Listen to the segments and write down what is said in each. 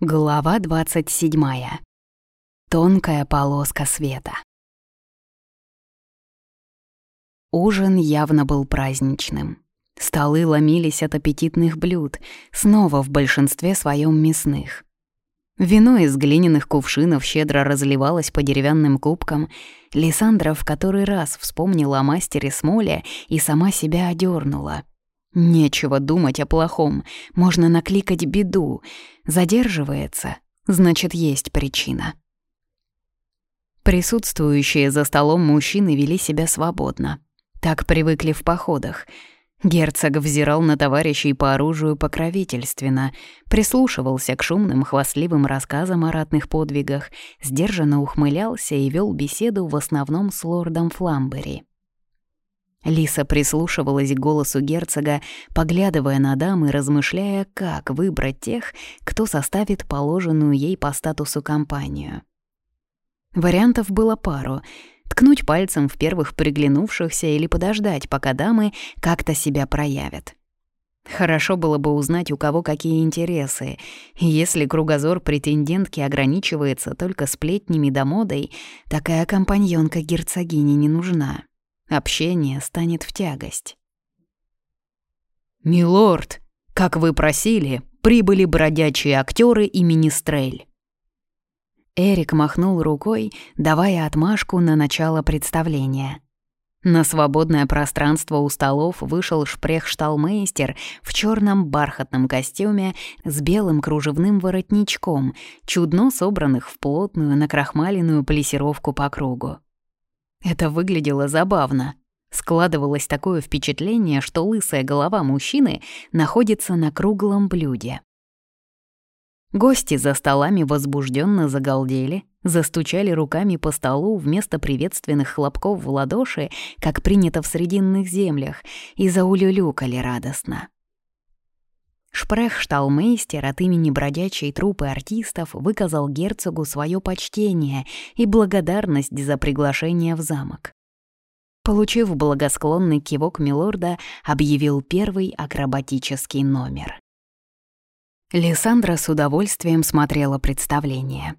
Глава 27. Тонкая полоска света. Ужин явно был праздничным. Столы ломились от аппетитных блюд, снова в большинстве своем мясных. Вино из глиняных кувшинов щедро разливалось по деревянным кубкам. Лиссандра в который раз вспомнила о мастере Смоле и сама себя одернула — Нечего думать о плохом, можно накликать беду. Задерживается, значит, есть причина. Присутствующие за столом мужчины вели себя свободно. Так привыкли в походах. Герцог взирал на товарищей по оружию покровительственно, прислушивался к шумным хвастливым рассказам о ратных подвигах, сдержанно ухмылялся и вел беседу в основном с лордом Фламбери. Лиса прислушивалась к голосу герцога, поглядывая на дам и размышляя, как выбрать тех, кто составит положенную ей по статусу компанию. Вариантов было пару — ткнуть пальцем в первых приглянувшихся или подождать, пока дамы как-то себя проявят. Хорошо было бы узнать, у кого какие интересы. Если кругозор претендентки ограничивается только сплетнями да модой, такая компаньонка герцогини не нужна. Общение станет в тягость. «Милорд, как вы просили, прибыли бродячие актеры и министрель». Эрик махнул рукой, давая отмашку на начало представления. На свободное пространство у столов вышел шпрехшталмейстер в черном бархатном костюме с белым кружевным воротничком, чудно собранных в плотную накрахмаленную плесировку по кругу. Это выглядело забавно. Складывалось такое впечатление, что лысая голова мужчины находится на круглом блюде. Гости за столами возбужденно загалдели, застучали руками по столу вместо приветственных хлопков в ладоши, как принято в срединных землях, и заулюлюкали радостно. Шпрехшталмейстер от имени бродячей труппы артистов выказал герцогу свое почтение и благодарность за приглашение в замок. Получив благосклонный кивок милорда, объявил первый акробатический номер. Лиссандра с удовольствием смотрела представление.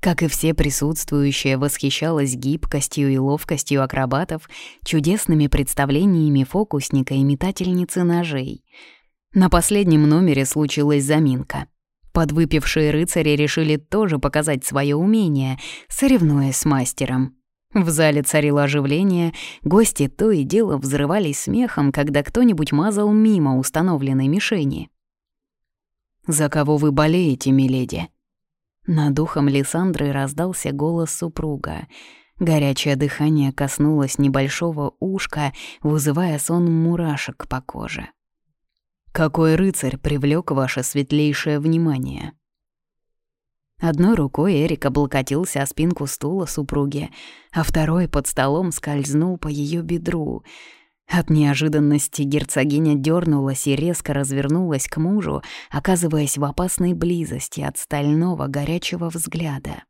Как и все присутствующие, восхищалась гибкостью и ловкостью акробатов, чудесными представлениями фокусника и метательницы ножей — на последнем номере случилась заминка. Подвыпившие рыцари решили тоже показать свое умение, соревнуясь с мастером. В зале царило оживление, гости то и дело взрывались смехом, когда кто-нибудь мазал мимо установленной мишени. «За кого вы болеете, миледи?» Над духом Лиссандры раздался голос супруга. Горячее дыхание коснулось небольшого ушка, вызывая сон мурашек по коже. Какой рыцарь привлек ваше светлейшее внимание? Одной рукой Эрик облокотился о спинку стула супруги, а второй под столом скользнул по ее бедру. От неожиданности герцогиня дернулась и резко развернулась к мужу, оказываясь в опасной близости от стального горячего взгляда.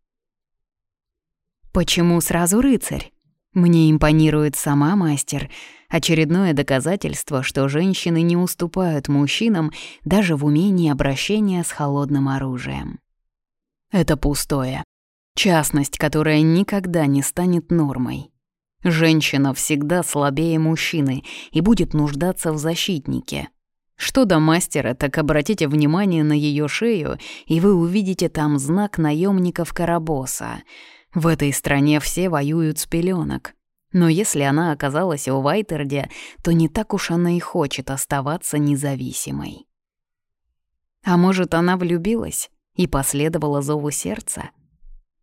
«Почему сразу рыцарь? Мне импонирует сама мастер», Очередное доказательство, что женщины не уступают мужчинам даже в умении обращения с холодным оружием. Это пустое. Частность, которая никогда не станет нормой. Женщина всегда слабее мужчины и будет нуждаться в защитнике. Что до мастера, так обратите внимание на ее шею, и вы увидите там знак наемников Карабоса. В этой стране все воюют с пеленок. Но если она оказалась у Вайтерде, то не так уж она и хочет оставаться независимой. А может, она влюбилась и последовала зову сердца?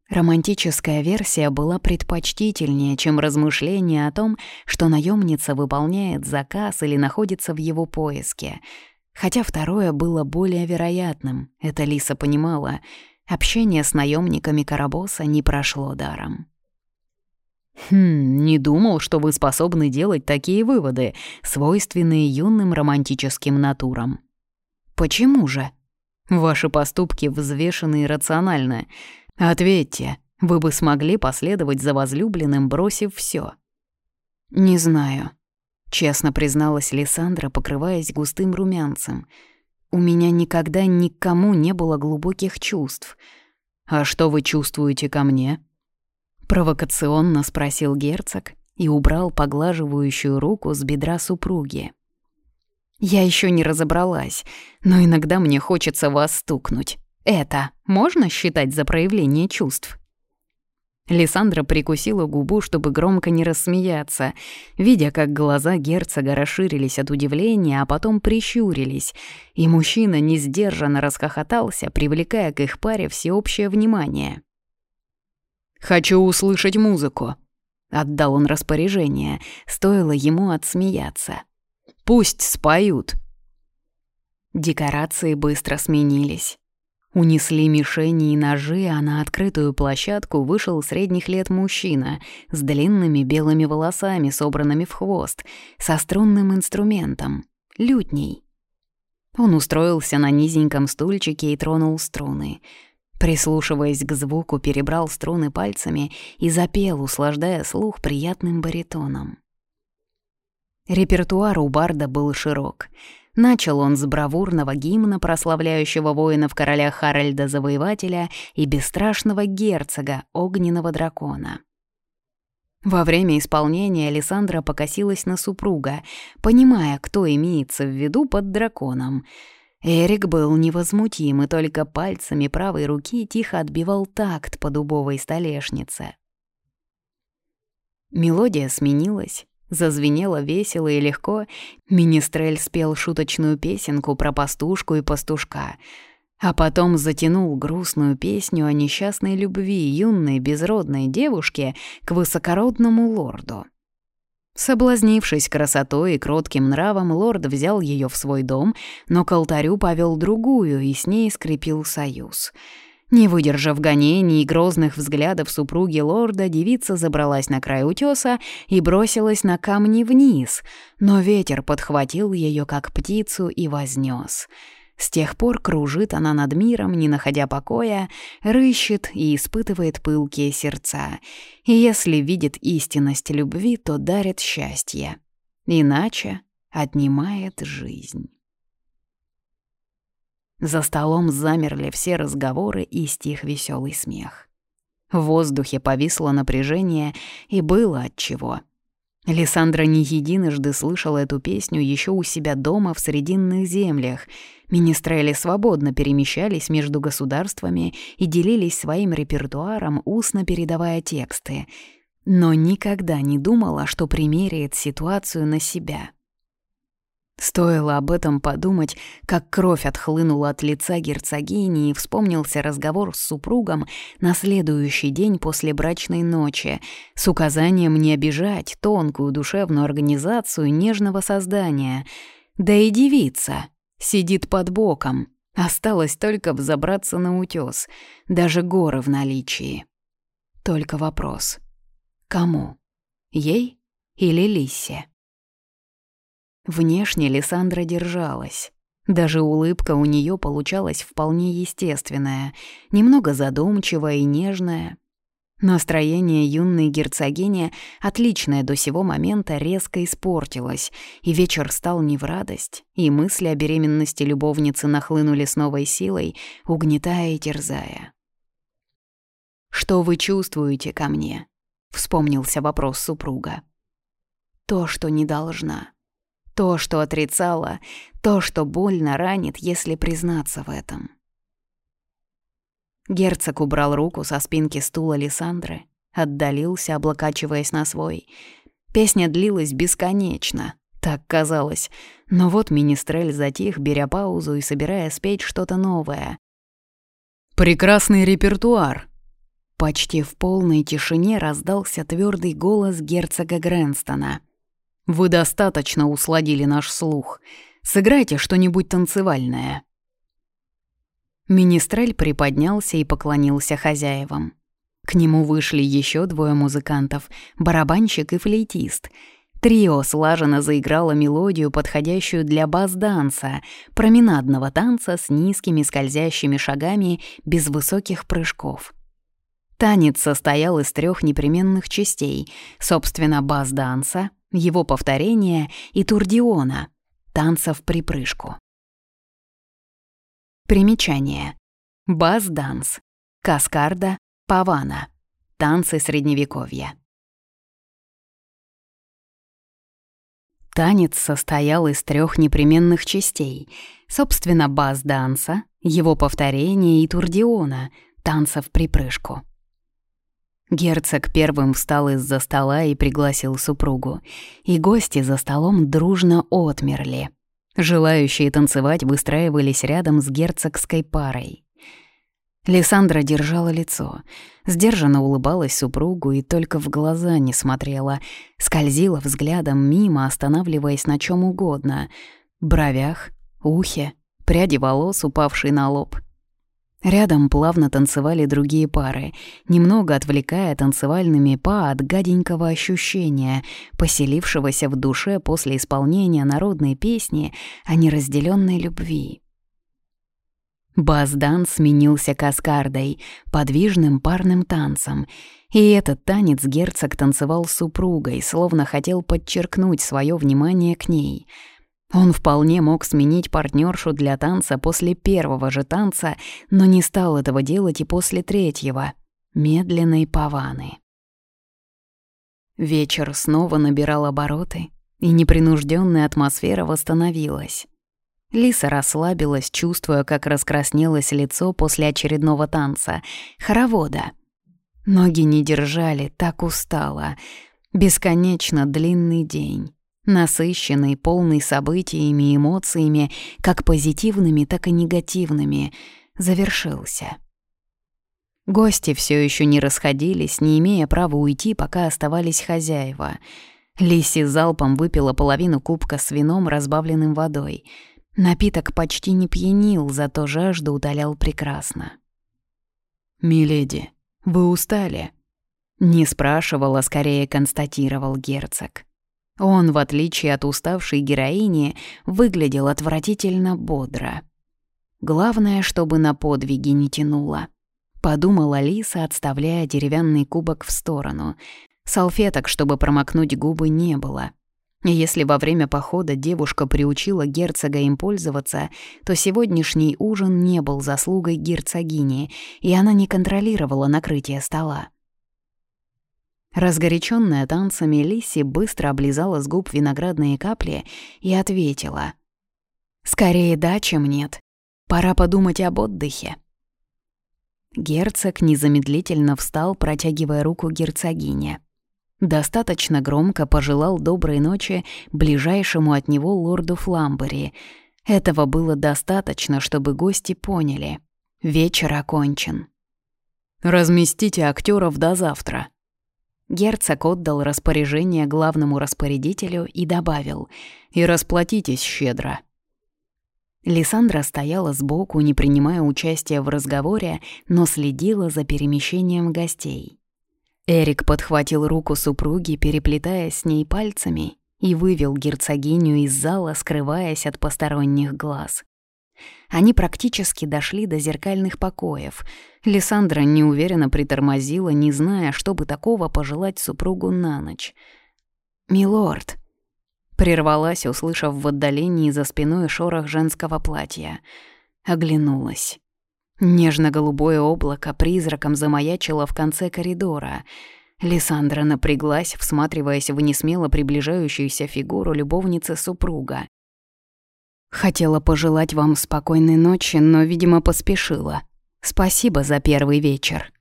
Романтическая версия была предпочтительнее, чем размышление о том, что наемница выполняет заказ или находится в его поиске. Хотя второе было более вероятным, это Лиса понимала. Общение с наемниками Карабоса не прошло даром. «Хм, не думал, что вы способны делать такие выводы, свойственные юным романтическим натурам». «Почему же?» «Ваши поступки взвешены и рациональны. Ответьте, вы бы смогли последовать за возлюбленным, бросив все. «Не знаю», — честно призналась Лиссандра, покрываясь густым румянцем. У меня никогда никому не было глубоких чувств. А что вы чувствуете ко мне? Провокационно спросил герцог и убрал поглаживающую руку с бедра супруги. Я еще не разобралась, но иногда мне хочется вас стукнуть. Это можно считать за проявление чувств? Лиссандра прикусила губу, чтобы громко не рассмеяться, видя, как глаза герцога расширились от удивления, а потом прищурились, и мужчина несдержанно расхохотался, привлекая к их паре всеобщее внимание. «Хочу услышать музыку», — отдал он распоряжение, стоило ему отсмеяться. «Пусть споют». Декорации быстро сменились. Унесли мишени и ножи, а на открытую площадку вышел средних лет мужчина с длинными белыми волосами, собранными в хвост, со струнным инструментом — лютней. Он устроился на низеньком стульчике и тронул струны. Прислушиваясь к звуку, перебрал струны пальцами и запел, услаждая слух приятным баритоном. Репертуар у барда был широк — Начал он с бравурного гимна, прославляющего воинов короля Харальда Завоевателя и бесстрашного герцога, огненного дракона. Во время исполнения Александра покосилась на супруга, понимая, кто имеется в виду под драконом. Эрик был невозмутим и только пальцами правой руки тихо отбивал такт по дубовой столешнице. Мелодия сменилась, Зазвенело весело и легко, Министрель спел шуточную песенку про пастушку и пастушка, а потом затянул грустную песню о несчастной любви юной безродной девушки к высокородному лорду. Соблазнившись красотой и кротким нравом, лорд взял ее в свой дом, но к алтарю повел другую и с ней скрепил союз — не выдержав гонений и грозных взглядов супруги лорда, девица забралась на край утеса и бросилась на камни вниз, но ветер подхватил ее как птицу и вознес. С тех пор кружит она над миром, не находя покоя, рыщет и испытывает пылкие сердца. И если видит истинность любви, то дарит счастье. Иначе отнимает жизнь. За столом замерли все разговоры и стих веселый смех. В воздухе повисло напряжение, и было отчего. Лиссандра не единожды слышала эту песню еще у себя дома в Срединных землях. Министрели свободно перемещались между государствами и делились своим репертуаром, устно передавая тексты. Но никогда не думала, что примеряет ситуацию на себя — Стоило об этом подумать, как кровь отхлынула от лица герцогини и вспомнился разговор с супругом на следующий день после брачной ночи с указанием не обижать тонкую душевную организацию нежного создания. Да и девица сидит под боком, осталось только взобраться на утес, даже горы в наличии. Только вопрос — кому? Ей или Лисе? Внешне Лиссандра держалась. Даже улыбка у нее получалась вполне естественная, немного задумчивая и нежная. Настроение юной герцогини, отличное до сего момента, резко испортилось, и вечер стал не в радость, и мысли о беременности любовницы нахлынули с новой силой, угнетая и терзая. «Что вы чувствуете ко мне?» — вспомнился вопрос супруга. «То, что не должна», то, что отрицала, то, что больно ранит, если признаться в этом. Герцог убрал руку со спинки стула Лиссандры, отдалился, облокачиваясь на свой. Песня длилась бесконечно, так казалось. Но вот Министрель затих, беря паузу и собирая спеть что-то новое. «Прекрасный репертуар!» Почти в полной тишине раздался твердый голос герцога Грэнстона — вы достаточно усладили наш слух. Сыграйте что-нибудь танцевальное». Министрель приподнялся и поклонился хозяевам. К нему вышли еще двое музыкантов — барабанщик и флейтист. Трио слаженно заиграло мелодию, подходящую для бас-данса, променадного танца с низкими скользящими шагами без высоких прыжков. Танец состоял из трех непременных частей, собственно, бас-данса, его повторения и турдиона, танца в припрыжку. Примечание. Бас-данс. Каскарда, павана. Танцы средневековья. Танец состоял из трех непременных частей. Собственно, бас-данса, его повторение и турдиона, танца в припрыжку. Герцог первым встал из-за стола и пригласил супругу, и гости за столом дружно отмерли. Желающие танцевать выстраивались рядом с герцогской парой. Лиссандра держала лицо, сдержанно улыбалась супругу и только в глаза не смотрела, скользила взглядом мимо, останавливаясь на чем угодно — бровях, ухе, пряди волос, упавшей на лоб. Рядом плавно танцевали другие пары, немного отвлекая танцевальными па от гаденького ощущения, поселившегося в душе после исполнения народной песни о неразделенной любви. Баздан сменился каскардой, подвижным парным танцем, и этот танец герцог танцевал с супругой, словно хотел подчеркнуть свое внимание к ней. Он вполне мог сменить партнершу для танца после первого же танца, но не стал этого делать и после третьего — медленной паваны. Вечер снова набирал обороты, и непринужденная атмосфера восстановилась. Лиса расслабилась, чувствуя, как раскраснелось лицо после очередного танца. Хоровода. Ноги не держали, так устала. Бесконечно длинный день. Насыщенный, полный событиями и эмоциями, как позитивными, так и негативными, завершился. Гости все еще не расходились, не имея права уйти, пока оставались хозяева. Лиси залпом выпила половину кубка с вином, разбавленным водой — Напиток почти не пьянил, зато жажду утолял прекрасно. «Миледи, вы устали?» Не спрашивал, а скорее констатировал герцог. Он, в отличие от уставшей героини, выглядел отвратительно бодро. Главное, чтобы на подвиги не тянуло. Подумала Лиса, отставляя деревянный кубок в сторону. Салфеток, чтобы промокнуть губы, не было — если во время похода девушка приучила герцога им пользоваться, то сегодняшний ужин не был заслугой герцогини, и она не контролировала накрытие стола. Разгоряченная танцами, Лиси быстро облизала с губ виноградные капли и ответила. «Скорее да, чем нет. Пора подумать об отдыхе». Герцог незамедлительно встал, протягивая руку герцогине. Достаточно громко пожелал доброй ночи ближайшему от него лорду Фламбери. Этого было достаточно, чтобы гости поняли. Вечер окончен. «Разместите актеров до завтра». Герцог отдал распоряжение главному распорядителю и добавил «И расплатитесь щедро». Лиссандра стояла сбоку, не принимая участия в разговоре, но следила за перемещением гостей. Эрик подхватил руку супруги, переплетая с ней пальцами, и вывел герцогиню из зала, скрываясь от посторонних глаз. Они практически дошли до зеркальных покоев. Лиссандра неуверенно притормозила, не зная, что бы такого пожелать супругу на ночь. «Милорд», — прервалась, услышав в отдалении за спиной шорох женского платья. Оглянулась. Нежно-голубое облако призраком замаячило в конце коридора. Лиссандра напряглась, всматриваясь в несмело приближающуюся фигуру любовницы супруга. «Хотела пожелать вам спокойной ночи, но, видимо, поспешила. Спасибо за первый вечер».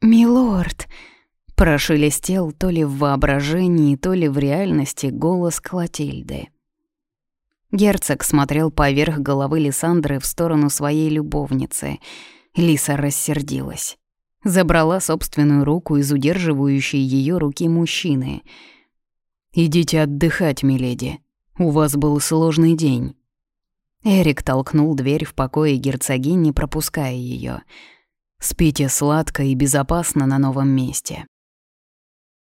«Милорд», — прошелестел то ли в воображении, то ли в реальности голос Клотильды. Герцог смотрел поверх головы Лиссандры в сторону своей любовницы. Лиса рассердилась. Забрала собственную руку из удерживающей ее руки мужчины. «Идите отдыхать, миледи. У вас был сложный день». Эрик толкнул дверь в покое герцогини, пропуская ее. «Спите сладко и безопасно на новом месте».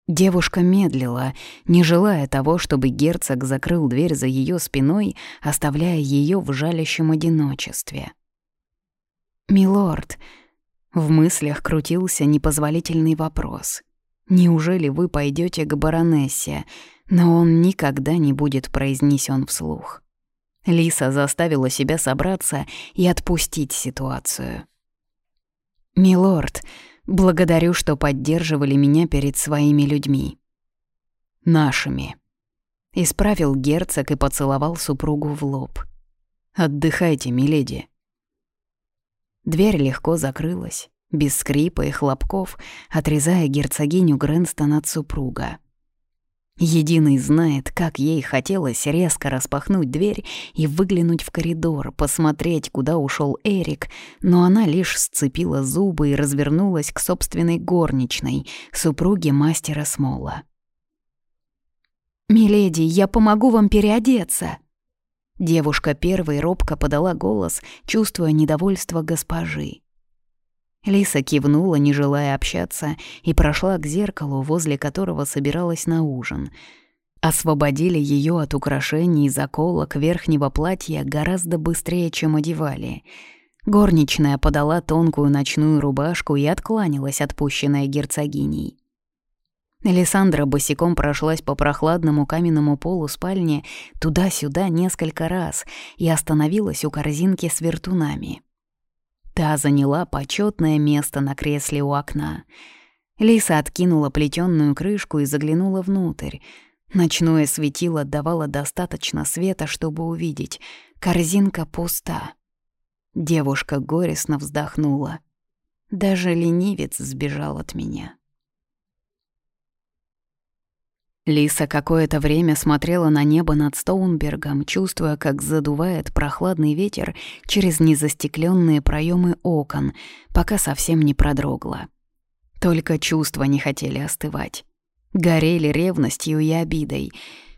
Девушка медлила, не желая того, чтобы герцог закрыл дверь за ее спиной, оставляя ее в жалящем одиночестве. «Милорд», — в мыслях крутился непозволительный вопрос. «Неужели вы пойдете к баронессе?» Но он никогда не будет произнесен вслух. Лиса заставила себя собраться и отпустить ситуацию. «Милорд, благодарю, что поддерживали меня перед своими людьми». «Нашими», — исправил герцог и поцеловал супругу в лоб. «Отдыхайте, миледи». Дверь легко закрылась, без скрипа и хлопков, отрезая герцогиню Грэнстон от супруга. Единый знает, как ей хотелось резко распахнуть дверь и выглянуть в коридор, посмотреть, куда ушел Эрик, но она лишь сцепила зубы и развернулась к собственной горничной, супруге мастера Смола. «Миледи, я помогу вам переодеться!» Девушка первой робко подала голос, чувствуя недовольство госпожи. Лиса кивнула, не желая общаться, и прошла к зеркалу, возле которого собиралась на ужин. Освободили ее от украшений и заколок верхнего платья гораздо быстрее, чем одевали. Горничная подала тонкую ночную рубашку и откланялась отпущенная герцогиней. Александра босиком прошлась по прохладному каменному полу спальни туда-сюда несколько раз и остановилась у корзинки с вертунами — Та заняла почетное место на кресле у окна. Лиса откинула плетённую крышку и заглянула внутрь. Ночное светило давало достаточно света, чтобы увидеть. Корзинка пуста. Девушка горестно вздохнула. Даже ленивец сбежал от меня. Лиса какое-то время смотрела на небо над Стоунбергом, чувствуя, как задувает прохладный ветер через незастекленные проемы окон, пока совсем не продрогла. Только чувства не хотели остывать. Горели ревностью и обидой.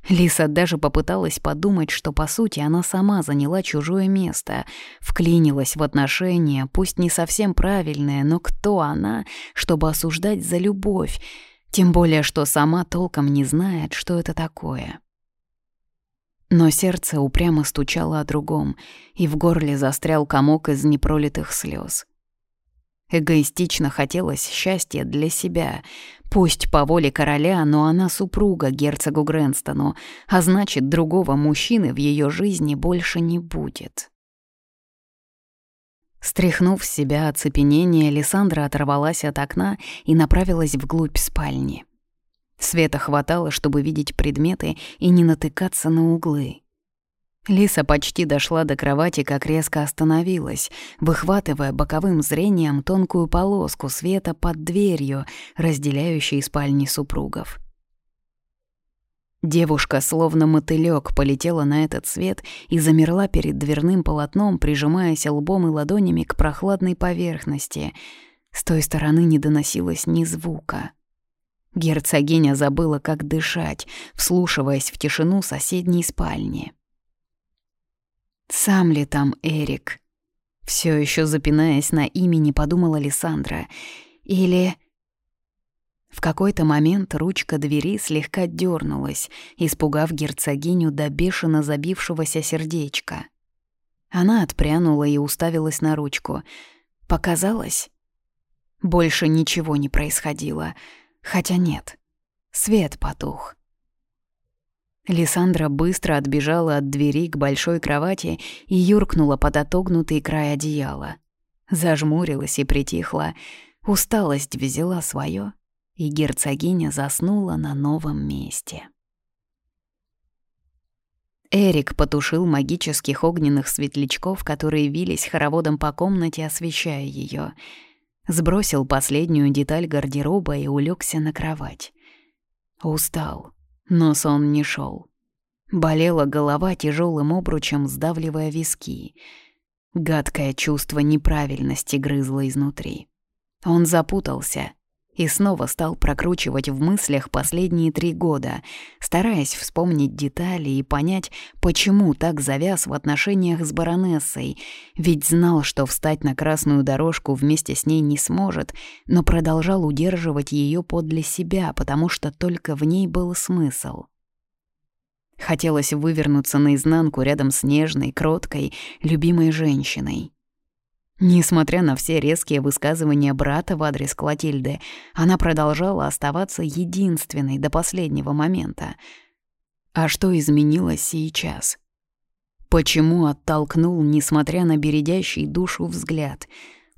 Лиса даже попыталась подумать, что, по сути, она сама заняла чужое место, вклинилась в отношения, пусть не совсем правильные, но кто она, чтобы осуждать за любовь, тем более, что сама толком не знает, что это такое. Но сердце упрямо стучало о другом, и в горле застрял комок из непролитых слез. Эгоистично хотелось счастья для себя. Пусть по воле короля, но она супруга герцогу Грэнстону, а значит, другого мужчины в ее жизни больше не будет. Стряхнув с себя оцепенение, Лиссандра оторвалась от окна и направилась вглубь спальни. Света хватало, чтобы видеть предметы и не натыкаться на углы. Лиса почти дошла до кровати, как резко остановилась, выхватывая боковым зрением тонкую полоску света под дверью, разделяющей спальни супругов. Девушка, словно мотылёк, полетела на этот свет и замерла перед дверным полотном, прижимаясь лбом и ладонями к прохладной поверхности. С той стороны не доносилось ни звука. Герцогиня забыла, как дышать, вслушиваясь в тишину соседней спальни. «Сам ли там Эрик?» Все еще запинаясь на имени, подумала Лиссандра. «Или...» В какой-то момент ручка двери слегка дернулась, испугав герцогиню до бешено забившегося сердечка. Она отпрянула и уставилась на ручку. Показалось? Больше ничего не происходило. Хотя нет. Свет потух. Лиссандра быстро отбежала от двери к большой кровати и юркнула под отогнутый край одеяла. Зажмурилась и притихла. Усталость взяла свое и герцогиня заснула на новом месте. Эрик потушил магических огненных светлячков, которые вились хороводом по комнате, освещая ее. Сбросил последнюю деталь гардероба и улегся на кровать. Устал, но сон не шел. Болела голова тяжелым обручем, сдавливая виски. Гадкое чувство неправильности грызло изнутри. Он запутался, и снова стал прокручивать в мыслях последние три года, стараясь вспомнить детали и понять, почему так завяз в отношениях с баронессой, ведь знал, что встать на красную дорожку вместе с ней не сможет, но продолжал удерживать ее подле себя, потому что только в ней был смысл. Хотелось вывернуться наизнанку рядом с нежной, кроткой, любимой женщиной. Несмотря на все резкие высказывания брата в адрес Клотильды, она продолжала оставаться единственной до последнего момента. А что изменилось сейчас? Почему оттолкнул, несмотря на бередящий душу взгляд?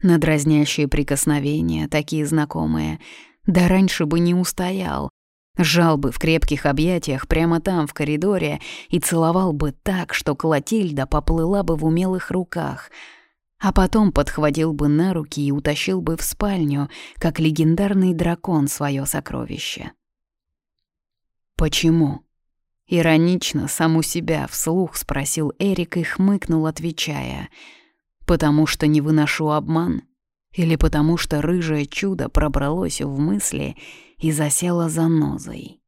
На дразнящие прикосновения, такие знакомые. Да раньше бы не устоял. Жал бы в крепких объятиях прямо там, в коридоре, и целовал бы так, что Клотильда поплыла бы в умелых руках — а потом подхватил бы на руки и утащил бы в спальню, как легендарный дракон свое сокровище. «Почему?» Иронично сам у себя вслух спросил Эрик и хмыкнул, отвечая. «Потому что не выношу обман? Или потому что рыжее чудо пробралось в мысли и засело за нозой?»